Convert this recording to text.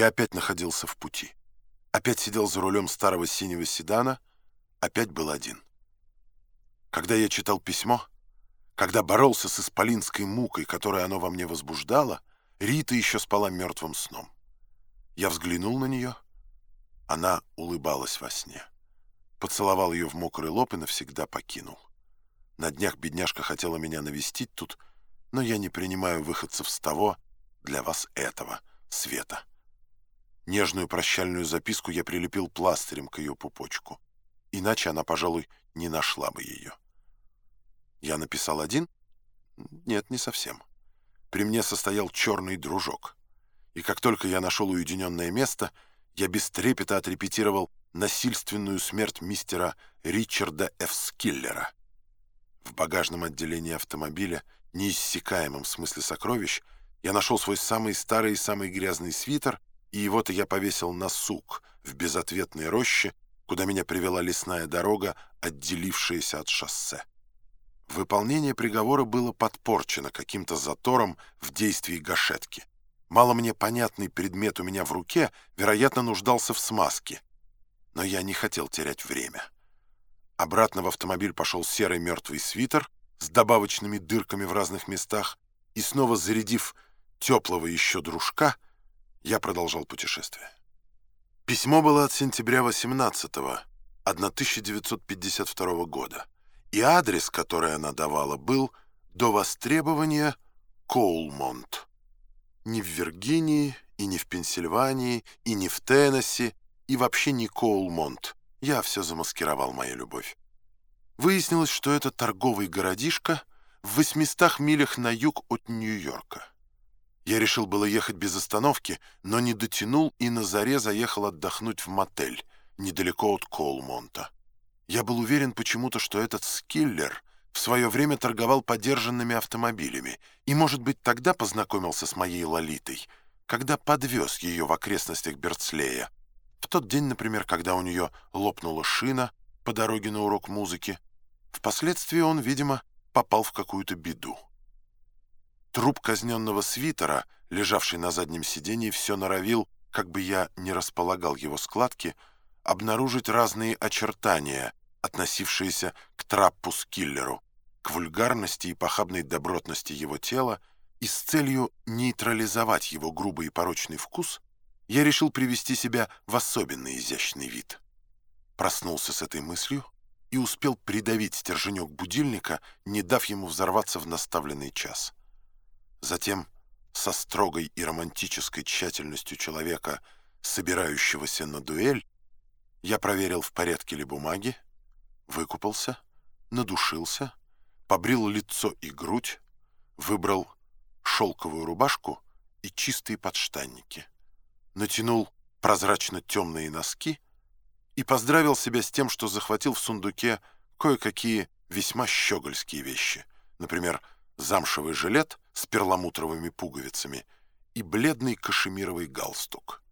Я опять находился в пути. Опять сидел за рулем старого синего седана, опять был один. Когда я читал письмо, когда боролся с исполинской мукой, которую оно во мне возбуждало, Рита еще спала мертвым сном. Я взглянул на нее. Она улыбалась во сне. Поцеловал ее в мокрый лоб и навсегда покинул. На днях бедняжка хотела меня навестить тут, но я не принимаю выходцев с того, для вас этого, света. Нежную прощальную записку я прилепил пластырем к ее пупочку. Иначе она, пожалуй, не нашла бы ее. Я написал один? Нет, не совсем. При мне состоял черный дружок. И как только я нашел уединенное место, я без трепета отрепетировал насильственную смерть мистера Ричарда Ф. Скиллера. В багажном отделении автомобиля, неиссякаемом в смысле сокровищ, я нашел свой самый старый и самый грязный свитер — и его-то я повесил на сук в безответной роще, куда меня привела лесная дорога, отделившаяся от шоссе. Выполнение приговора было подпорчено каким-то затором в действии гашетки. Мало мне понятный предмет у меня в руке, вероятно, нуждался в смазке. Но я не хотел терять время. Обратно в автомобиль пошел серый мертвый свитер с добавочными дырками в разных местах, и снова зарядив теплого еще дружка — я продолжал путешествие. Письмо было от сентября 18 1952 года, и адрес, который она давала, был до востребования Коулмонт. Ни в Виргинии, и не в Пенсильвании, и не в Теннесси, и вообще не Коулмонт. Я все замаскировал, моя любовь. Выяснилось, что это торговый городишко в 800 милях на юг от Нью-Йорка. Я решил было ехать без остановки, но не дотянул и на заре заехал отдохнуть в мотель, недалеко от Колмонта. Я был уверен почему-то, что этот скиллер в свое время торговал подержанными автомобилями и, может быть, тогда познакомился с моей Лолитой, когда подвез ее в окрестностях Берцлея. В тот день, например, когда у нее лопнула шина по дороге на урок музыки. Впоследствии он, видимо, попал в какую-то беду. Труп казненного свитера, лежавший на заднем сиденье, все норовил, как бы я не располагал его складки, обнаружить разные очертания, относившиеся к траппу-скиллеру, к вульгарности и похабной добротности его тела, и с целью нейтрализовать его грубый и порочный вкус, я решил привести себя в особенно изящный вид. Проснулся с этой мыслью и успел придавить стерженек будильника, не дав ему взорваться в наставленный час. Затем, со строгой и романтической тщательностью человека, собирающегося на дуэль, я проверил, в порядке ли бумаги, выкупался, надушился, побрил лицо и грудь, выбрал шелковую рубашку и чистые подштанники, натянул прозрачно-темные носки и поздравил себя с тем, что захватил в сундуке кое-какие весьма щегольские вещи, например, замшевый жилет с перламутровыми пуговицами и бледный кашемировый галстук.